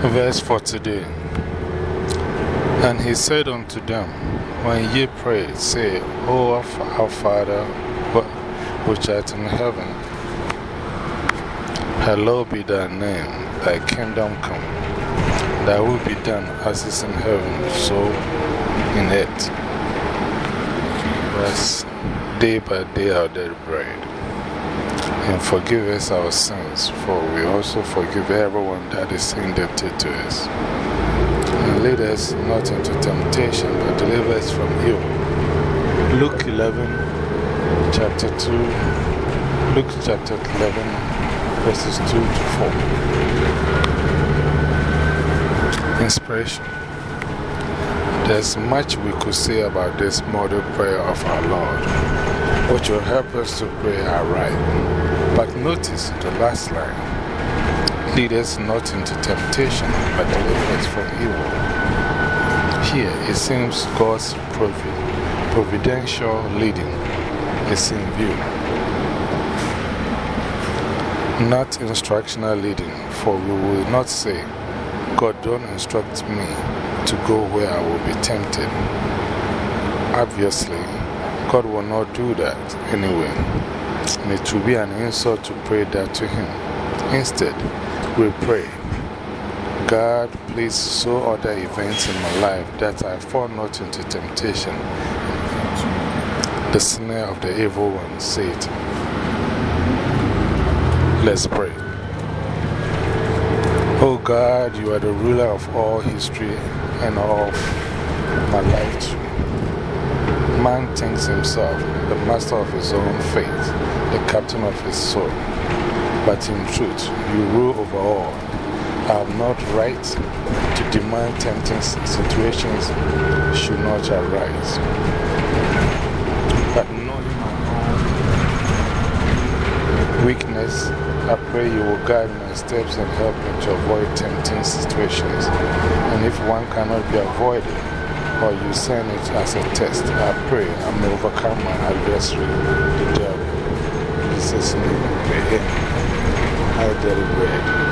Verse for today. And he said unto them, When ye pray, say, O our Father, which art in heaven, hallowed be thy name, thy kingdom come. Thy will be done as is in heaven, so in earth. Thus, day by day our daily bread. And forgive us our sins, for we also forgive everyone that is indebted to us. And lead us not into temptation, but deliver us from evil. Luke 11, chapter 2, Luke chapter 11, verses 2 to 4. Inspiration. There's much we could say about this model prayer of our Lord, which will help us to pray aright. But notice the last line lead us not into temptation, but deliver us from evil. Here it seems God's providential leading is in view, not instructional leading, for we will not say, God, don't instruct me to go where I will be tempted. Obviously, God will not do that anyway. And it will be an insult to pray that to Him. Instead, we pray, God, please so other events in my life that I fall not into temptation, the snare of the evil one, Satan. Let's pray. Oh God, you are the ruler of all history and of my life. Thinks himself the master of his own fate, the captain of his soul. But in truth, you rule over all. I am not right to demand tempting situations should not arise. But knowing my own weakness, I pray you will guide my steps and help me to avoid tempting situations. And if one cannot be avoided, or you send it as a test. I pray I may overcome my adversary, the devil. Jesus' name, pray. I daily bread.